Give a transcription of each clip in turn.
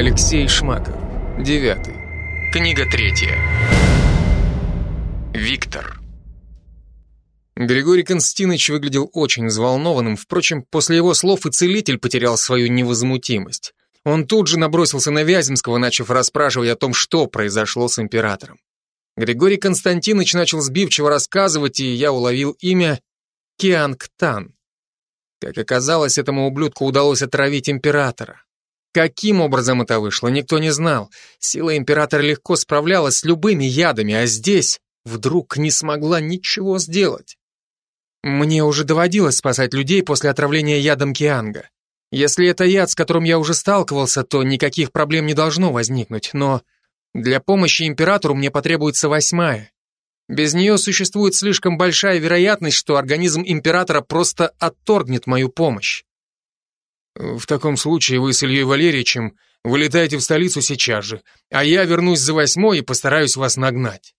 Алексей Шмаков. Девятый. Книга третья. Виктор. Григорий Константинович выглядел очень взволнованным, впрочем, после его слов и целитель потерял свою невозмутимость. Он тут же набросился на Вяземского, начав расспрашивать о том, что произошло с императором. Григорий Константинович начал сбивчиво рассказывать, и я уловил имя Кианг Тан. Как оказалось, этому ублюдку удалось отравить императора. Каким образом это вышло, никто не знал. Сила императора легко справлялась с любыми ядами, а здесь вдруг не смогла ничего сделать. Мне уже доводилось спасать людей после отравления ядом Кианга. Если это яд, с которым я уже сталкивался, то никаких проблем не должно возникнуть, но для помощи императору мне потребуется восьмая. Без нее существует слишком большая вероятность, что организм императора просто отторгнет мою помощь. В таком случае вы с Ильей Валерьевичем вылетаете в столицу сейчас же, а я вернусь за восьмой и постараюсь вас нагнать.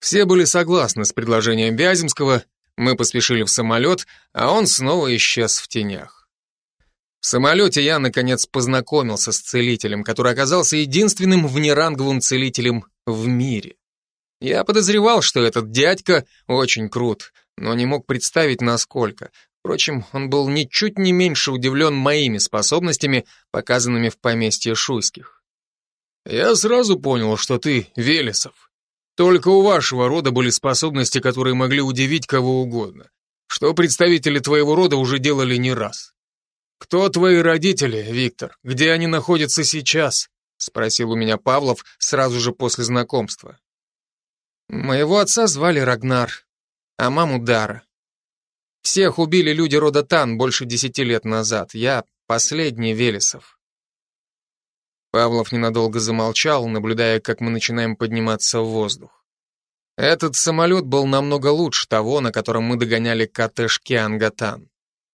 Все были согласны с предложением Вяземского, мы поспешили в самолет, а он снова исчез в тенях. В самолете я, наконец, познакомился с целителем, который оказался единственным внеранговым целителем в мире. Я подозревал, что этот дядька очень крут, но не мог представить, насколько. Впрочем, он был ничуть не меньше удивлен моими способностями, показанными в поместье Шуйских. «Я сразу понял, что ты Велесов. Только у вашего рода были способности, которые могли удивить кого угодно, что представители твоего рода уже делали не раз. Кто твои родители, Виктор? Где они находятся сейчас?» — спросил у меня Павлов сразу же после знакомства. Моего отца звали Рагнар, а маму Дара. Всех убили люди рода Тан больше десяти лет назад. Я последний Велесов. Павлов ненадолго замолчал, наблюдая, как мы начинаем подниматься в воздух. Этот самолет был намного лучше того, на котором мы догоняли коттедж Киангатан.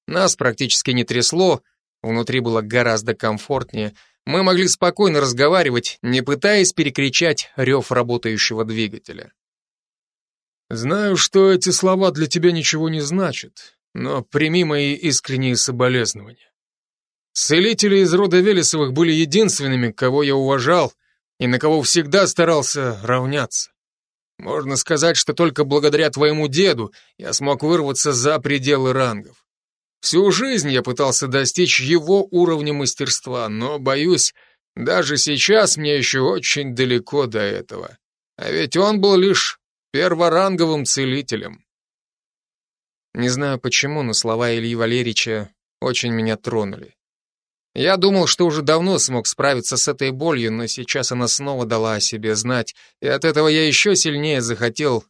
Нас практически не трясло, внутри было гораздо комфортнее. Мы могли спокойно разговаривать, не пытаясь перекричать рев работающего двигателя. Знаю, что эти слова для тебя ничего не значат, но прими мои искренние соболезнования. Целители из рода Велесовых были единственными, кого я уважал и на кого всегда старался равняться. Можно сказать, что только благодаря твоему деду я смог вырваться за пределы рангов. Всю жизнь я пытался достичь его уровня мастерства, но, боюсь, даже сейчас мне еще очень далеко до этого. А ведь он был лишь перворанговым целителем. Не знаю почему, но слова Ильи Валерьевича очень меня тронули. Я думал, что уже давно смог справиться с этой болью, но сейчас она снова дала о себе знать, и от этого я еще сильнее захотел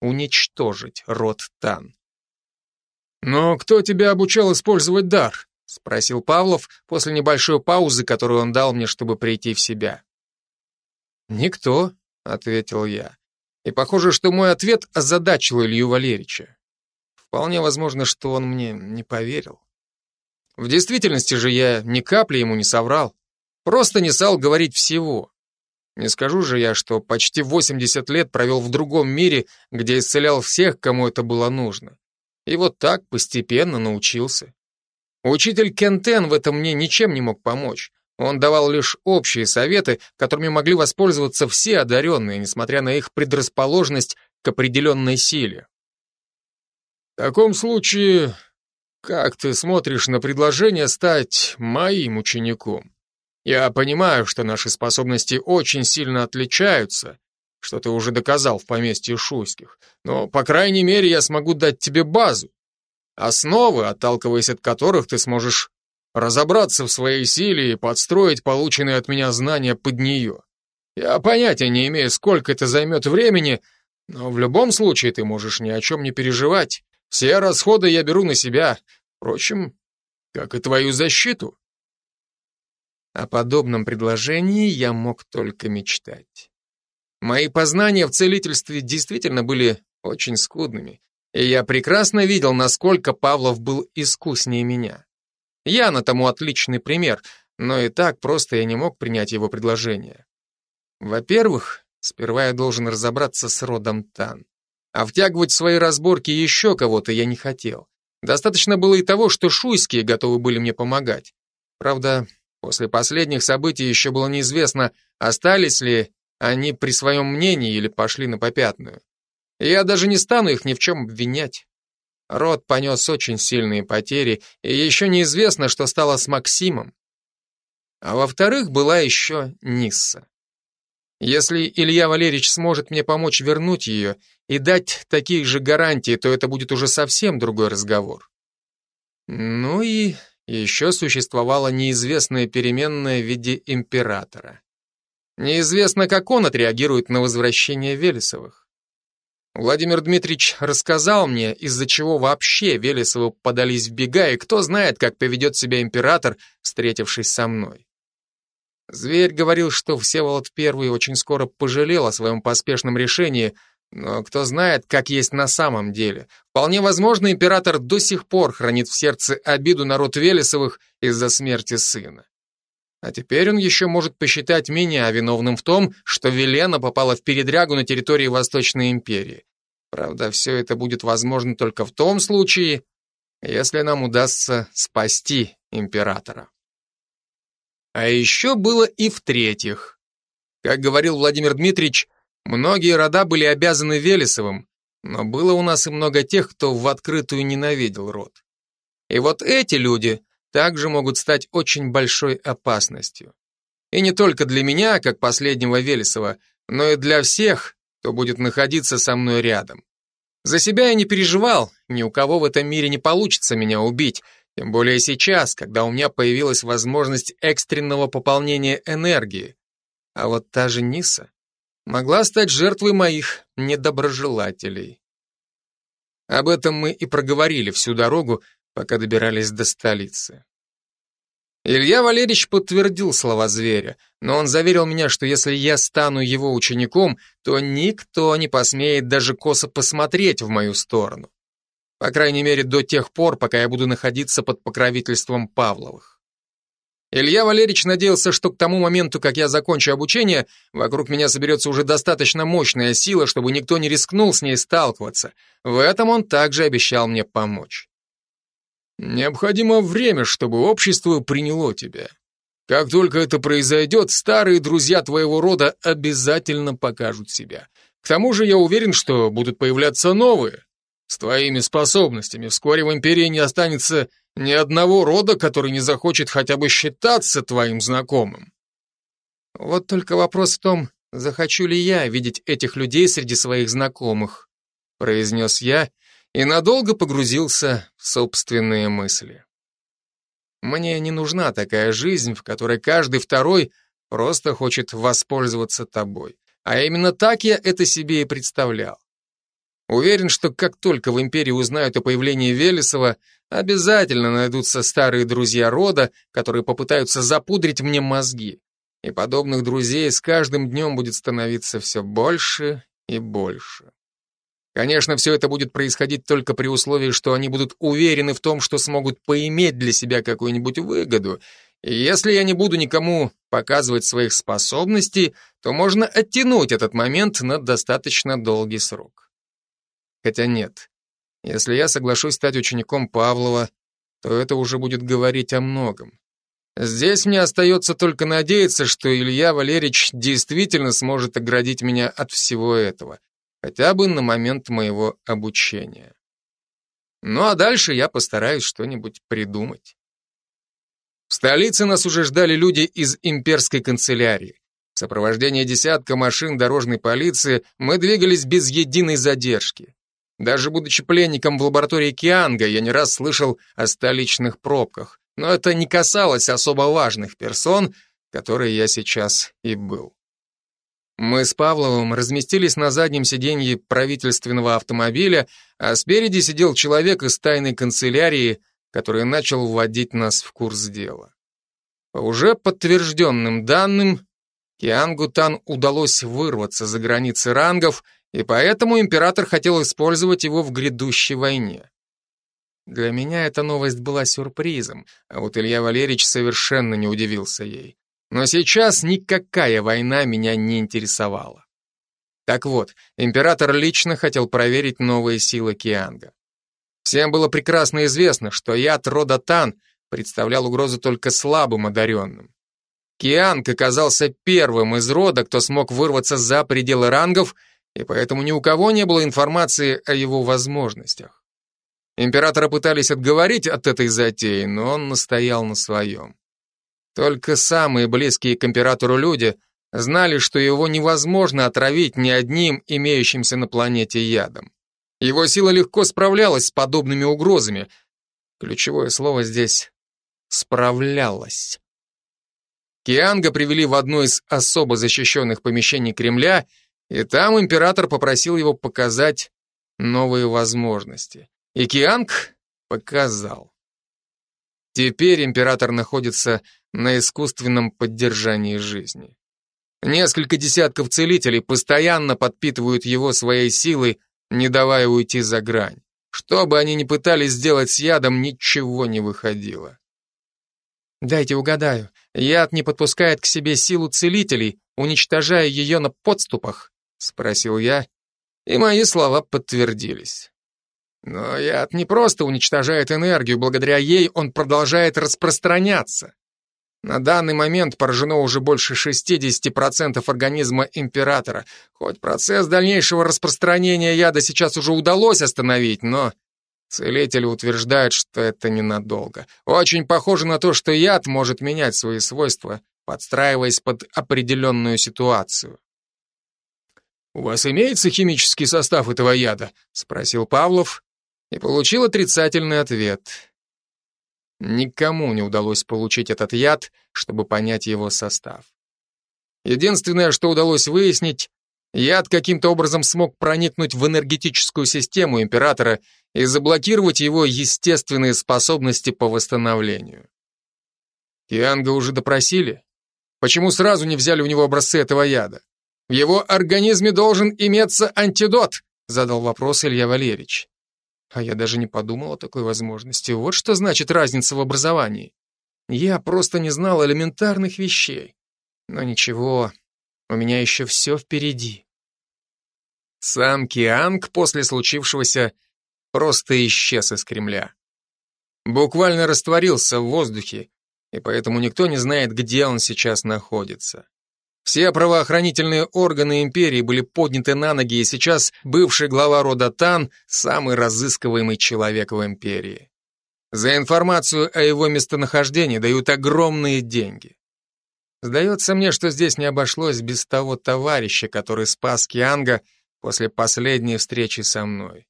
уничтожить род Тан. «Но кто тебя обучал использовать дар?» — спросил Павлов после небольшой паузы, которую он дал мне, чтобы прийти в себя. «Никто», — ответил я. И похоже, что мой ответ озадачил Илью Валерьевича. Вполне возможно, что он мне не поверил. В действительности же я ни капли ему не соврал. Просто не стал говорить всего. Не скажу же я, что почти 80 лет провел в другом мире, где исцелял всех, кому это было нужно. И вот так постепенно научился. Учитель Кентен в этом мне ничем не мог помочь. Он давал лишь общие советы, которыми могли воспользоваться все одаренные, несмотря на их предрасположенность к определенной силе. В таком случае, как ты смотришь на предложение стать моим учеником? Я понимаю, что наши способности очень сильно отличаются, что ты уже доказал в поместье Шуйских, но, по крайней мере, я смогу дать тебе базу, основы, отталкиваясь от которых ты сможешь разобраться в своей силе и подстроить полученные от меня знания под нее. Я понятия не имею, сколько это займет времени, но в любом случае ты можешь ни о чем не переживать. Все расходы я беру на себя, впрочем, как и твою защиту. О подобном предложении я мог только мечтать. Мои познания в целительстве действительно были очень скудными, и я прекрасно видел, насколько Павлов был искуснее меня. Яна тому отличный пример, но и так просто я не мог принять его предложение. Во-первых, сперва я должен разобраться с родом Тан. А втягивать в свои разборки еще кого-то я не хотел. Достаточно было и того, что шуйские готовы были мне помогать. Правда, После последних событий еще было неизвестно, остались ли они при своем мнении или пошли на попятную. Я даже не стану их ни в чем обвинять. Род понес очень сильные потери, и еще неизвестно, что стало с Максимом. А во-вторых, была еще Нисса. Если Илья Валерьевич сможет мне помочь вернуть ее и дать такие же гарантии, то это будет уже совсем другой разговор. Ну и еще существовала неизвестная переменная в виде императора. Неизвестно, как он отреагирует на возвращение Велесовых. Владимир Дмитриевич рассказал мне, из-за чего вообще Велесовы подались в бега, и кто знает, как поведет себя император, встретившись со мной. Зверь говорил, что Всеволод I очень скоро пожалел о своем поспешном решении, но кто знает, как есть на самом деле. Вполне возможно, император до сих пор хранит в сердце обиду народ Велесовых из-за смерти сына. А теперь он еще может посчитать меня виновным в том, что Велена попала в передрягу на территории Восточной империи. Правда, все это будет возможно только в том случае, если нам удастся спасти императора. А еще было и в-третьих. Как говорил Владимир Дмитриевич, многие рода были обязаны Велесовым, но было у нас и много тех, кто в открытую ненавидел род. И вот эти люди также могут стать очень большой опасностью. И не только для меня, как последнего Велесова, но и для всех, кто будет находиться со мной рядом. За себя я не переживал, ни у кого в этом мире не получится меня убить, тем более сейчас, когда у меня появилась возможность экстренного пополнения энергии. А вот та же Ниса могла стать жертвой моих недоброжелателей. Об этом мы и проговорили всю дорогу, пока добирались до столицы. Илья Валерьевич подтвердил слова зверя, но он заверил меня, что если я стану его учеником, то никто не посмеет даже косо посмотреть в мою сторону. По крайней мере, до тех пор, пока я буду находиться под покровительством Павловых. Илья Валерьевич надеялся, что к тому моменту, как я закончу обучение, вокруг меня соберется уже достаточно мощная сила, чтобы никто не рискнул с ней сталкиваться. В этом он также обещал мне помочь. Необходимо время, чтобы общество приняло тебя. Как только это произойдет, старые друзья твоего рода обязательно покажут себя. К тому же я уверен, что будут появляться новые. С твоими способностями вскоре в империи не останется ни одного рода, который не захочет хотя бы считаться твоим знакомым. Вот только вопрос в том, захочу ли я видеть этих людей среди своих знакомых, произнес я и надолго погрузился в собственные мысли. Мне не нужна такая жизнь, в которой каждый второй просто хочет воспользоваться тобой. А именно так я это себе и представлял. Уверен, что как только в империи узнают о появлении Велесова, обязательно найдутся старые друзья рода, которые попытаются запудрить мне мозги. И подобных друзей с каждым днем будет становиться все больше и больше. Конечно, все это будет происходить только при условии, что они будут уверены в том, что смогут поиметь для себя какую-нибудь выгоду. И если я не буду никому показывать своих способностей, то можно оттянуть этот момент на достаточно долгий срок. Хотя нет. Если я соглашусь стать учеником Павлова, то это уже будет говорить о многом. Здесь мне остается только надеяться, что Илья Валерьевич действительно сможет оградить меня от всего этого, хотя бы на момент моего обучения. Ну а дальше я постараюсь что-нибудь придумать. В столице нас уже ждали люди из имперской канцелярии. В сопровождении десятка машин дорожной полиции мы двигались без единой задержки. Даже будучи пленником в лаборатории Кианга, я не раз слышал о столичных пробках, но это не касалось особо важных персон, которые я сейчас и был. Мы с Павловым разместились на заднем сиденье правительственного автомобиля, а спереди сидел человек из тайной канцелярии, который начал вводить нас в курс дела. По уже подтвержденным данным, Киангу Тан удалось вырваться за границы рангов и поэтому император хотел использовать его в грядущей войне. Для меня эта новость была сюрпризом, а вот Илья Валерьевич совершенно не удивился ей. Но сейчас никакая война меня не интересовала. Так вот, император лично хотел проверить новые силы Кианга. Всем было прекрасно известно, что яд рода Тан представлял угрозу только слабым одаренным. Кианг оказался первым из рода, кто смог вырваться за пределы рангов, и поэтому ни у кого не было информации о его возможностях. Императора пытались отговорить от этой затеи, но он настоял на своем. Только самые близкие к императору люди знали, что его невозможно отравить ни одним имеющимся на планете ядом. Его сила легко справлялась с подобными угрозами. Ключевое слово здесь «справлялась». Кианга привели в одно из особо защищенных помещений Кремля, и там император попросил его показать новые возможности. И Кианг показал. Теперь император находится на искусственном поддержании жизни. Несколько десятков целителей постоянно подпитывают его своей силой, не давая уйти за грань. Что бы они ни пытались сделать с ядом, ничего не выходило. Дайте угадаю, яд не подпускает к себе силу целителей, уничтожая ее на подступах? Спросил я, и мои слова подтвердились. Но яд не просто уничтожает энергию, благодаря ей он продолжает распространяться. На данный момент поражено уже больше 60% организма императора. Хоть процесс дальнейшего распространения яда сейчас уже удалось остановить, но целители утверждают, что это ненадолго. Очень похоже на то, что яд может менять свои свойства, подстраиваясь под определенную ситуацию. «У вас имеется химический состав этого яда?» — спросил Павлов и получил отрицательный ответ. Никому не удалось получить этот яд, чтобы понять его состав. Единственное, что удалось выяснить, яд каким-то образом смог проникнуть в энергетическую систему императора и заблокировать его естественные способности по восстановлению. Кианга уже допросили? Почему сразу не взяли у него образцы этого яда? В его организме должен иметься антидот, задал вопрос Илья Валерьевич. А я даже не подумал о такой возможности. Вот что значит разница в образовании. Я просто не знал элементарных вещей. Но ничего, у меня еще все впереди. Сам Кианг после случившегося просто исчез из Кремля. Буквально растворился в воздухе, и поэтому никто не знает, где он сейчас находится. Все правоохранительные органы империи были подняты на ноги, и сейчас бывший глава рода Тан – самый разыскиваемый человек в империи. За информацию о его местонахождении дают огромные деньги. Сдается мне, что здесь не обошлось без того товарища, который спас Кианга после последней встречи со мной.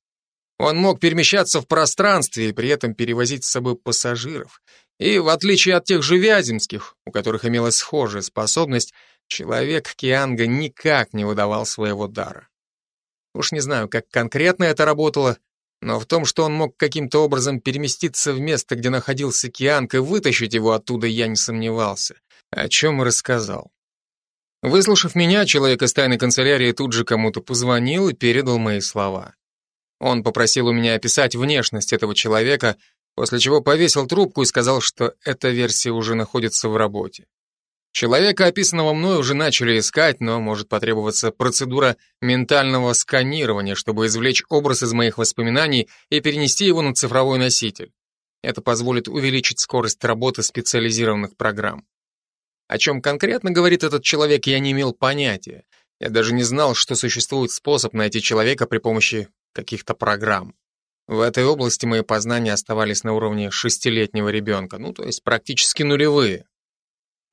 Он мог перемещаться в пространстве и при этом перевозить с собой пассажиров. И, в отличие от тех же Вяземских, у которых имелась схожая способность, Человек Кианга никак не выдавал своего дара. Уж не знаю, как конкретно это работало, но в том, что он мог каким-то образом переместиться в место, где находился Кианг, и вытащить его оттуда, я не сомневался, о чем рассказал. Выслушав меня, человек из тайной канцелярии тут же кому-то позвонил и передал мои слова. Он попросил у меня описать внешность этого человека, после чего повесил трубку и сказал, что эта версия уже находится в работе. Человека, описанного мной, уже начали искать, но может потребоваться процедура ментального сканирования, чтобы извлечь образ из моих воспоминаний и перенести его на цифровой носитель. Это позволит увеличить скорость работы специализированных программ. О чем конкретно говорит этот человек, я не имел понятия. Я даже не знал, что существует способ найти человека при помощи каких-то программ. В этой области мои познания оставались на уровне шестилетнего ребенка, ну, то есть практически нулевые.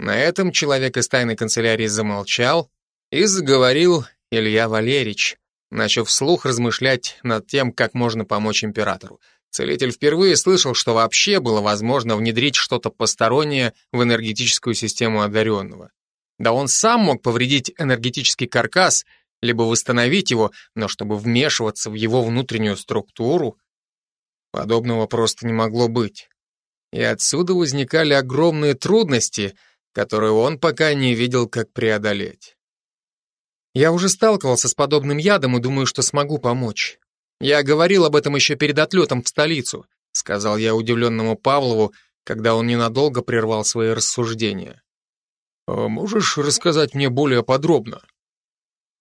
На этом человек из тайной канцелярии замолчал и заговорил Илья Валерьевич, начав вслух размышлять над тем, как можно помочь императору. Целитель впервые слышал, что вообще было возможно внедрить что-то постороннее в энергетическую систему одаренного. Да он сам мог повредить энергетический каркас, либо восстановить его, но чтобы вмешиваться в его внутреннюю структуру, подобного просто не могло быть. И отсюда возникали огромные трудности — которую он пока не видел, как преодолеть. Я уже сталкивался с подобным ядом и думаю, что смогу помочь. Я говорил об этом еще перед отлетом в столицу, сказал я удивленному Павлову, когда он ненадолго прервал свои рассуждения. «А можешь рассказать мне более подробно?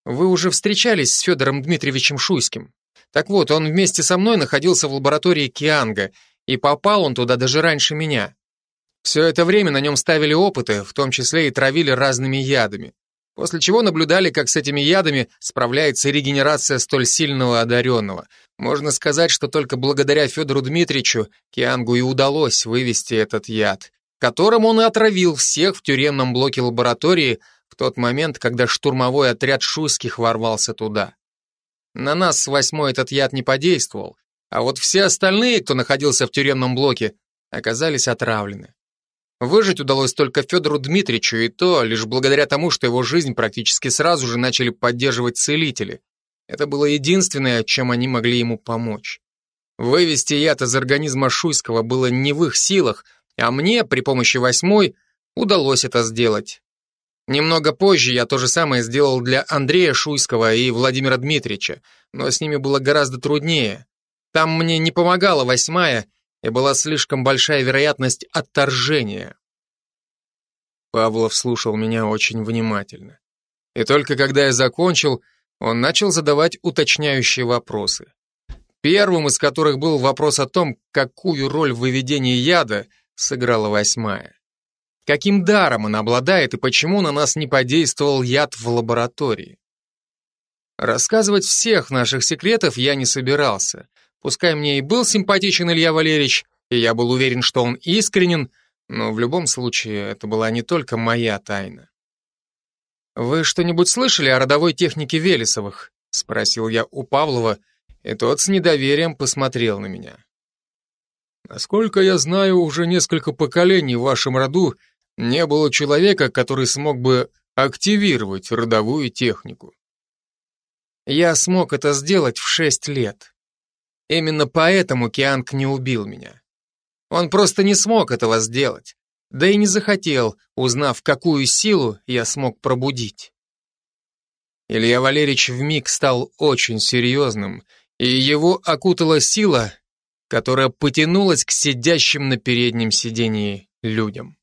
Вы уже встречались с Федором Дмитриевичем Шуйским. Так вот, он вместе со мной находился в лаборатории Кианга, и попал он туда даже раньше меня. Все это время на нем ставили опыты, в том числе и травили разными ядами. После чего наблюдали, как с этими ядами справляется регенерация столь сильного одаренного. Можно сказать, что только благодаря Федору Дмитриевичу Киангу и удалось вывести этот яд, которым он и отравил всех в тюремном блоке лаборатории в тот момент, когда штурмовой отряд шуйских ворвался туда. На нас с восьмой этот яд не подействовал, а вот все остальные, кто находился в тюремном блоке, оказались отравлены. Выжить удалось только Федору Дмитриевичу, и то лишь благодаря тому, что его жизнь практически сразу же начали поддерживать целители. Это было единственное, чем они могли ему помочь. Вывести яд из организма Шуйского было не в их силах, а мне при помощи восьмой удалось это сделать. Немного позже я то же самое сделал для Андрея Шуйского и Владимира Дмитриевича, но с ними было гораздо труднее. Там мне не помогала восьмая, и была слишком большая вероятность отторжения. Павлов слушал меня очень внимательно. И только когда я закончил, он начал задавать уточняющие вопросы. Первым из которых был вопрос о том, какую роль в выведении яда сыграла восьмая. Каким даром она обладает и почему на нас не подействовал яд в лаборатории? Рассказывать всех наших секретов я не собирался. Пускай мне и был симпатичен Илья Валерьевич, и я был уверен, что он искренен, но в любом случае это была не только моя тайна. «Вы что-нибудь слышали о родовой технике Велесовых?» — спросил я у Павлова, и тот с недоверием посмотрел на меня. «Насколько я знаю, уже несколько поколений в вашем роду не было человека, который смог бы активировать родовую технику. Я смог это сделать в шесть лет. Именно поэтому Кианг не убил меня. Он просто не смог этого сделать, да и не захотел, узнав, какую силу я смог пробудить. Илья Валерьевич вмиг стал очень серьезным, и его окутала сила, которая потянулась к сидящим на переднем сидении людям.